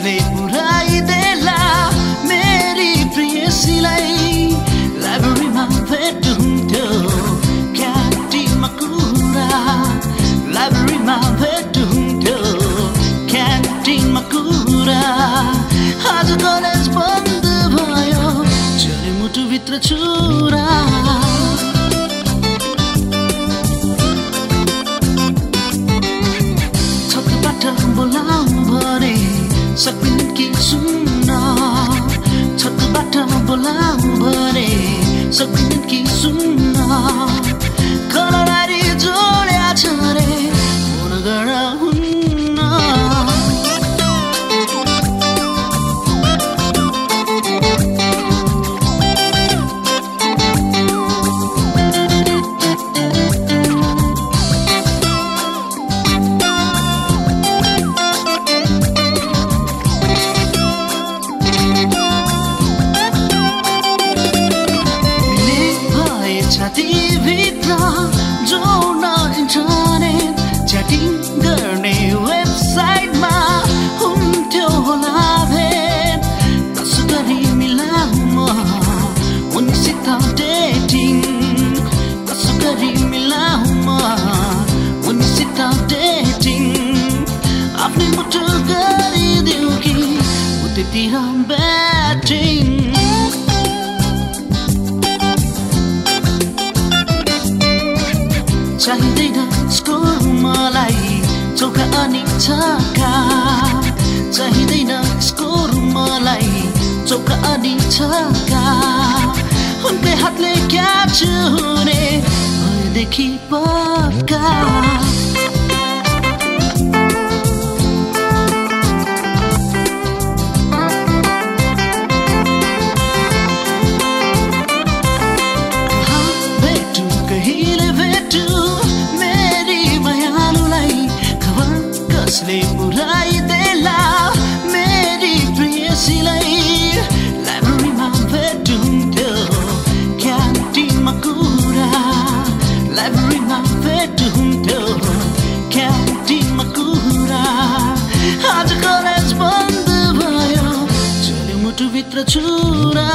यसले पुऱ्याइदेला मेरी प्रियसीलाई लाइब्रेरीमा भेट हुन्थ्यो। क्यान्टिनमा कुरा। लाइब्रेरीमा भेट हुन्थ्यो। क्यान्टिनमा कुरा। आज कलेज बन्द भयो। चरे मुटुभित्र छुरा। feeling bad dreams. चाहिँदैन स्कुल मलाई चौका अनि छक्का चाहिँदैन स्कुल मलाई चौका अनि छक्का उनकै हातले क्याच हुने भएदेखि पक्का कलेज बन्द भयो। झोली मुटुभित्र छुरा